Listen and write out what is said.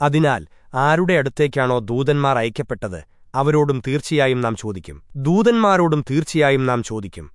അതിനാൽ ആരുടെ അടുത്തേക്കാണോ ദൂതന്മാർ അയക്കപ്പെട്ടത് അവരോടും തീർച്ചയായും നാം ചോദിക്കും. ദൂതന്മാരോടും തീർച്ചയായും നാം ചോദിക്കും.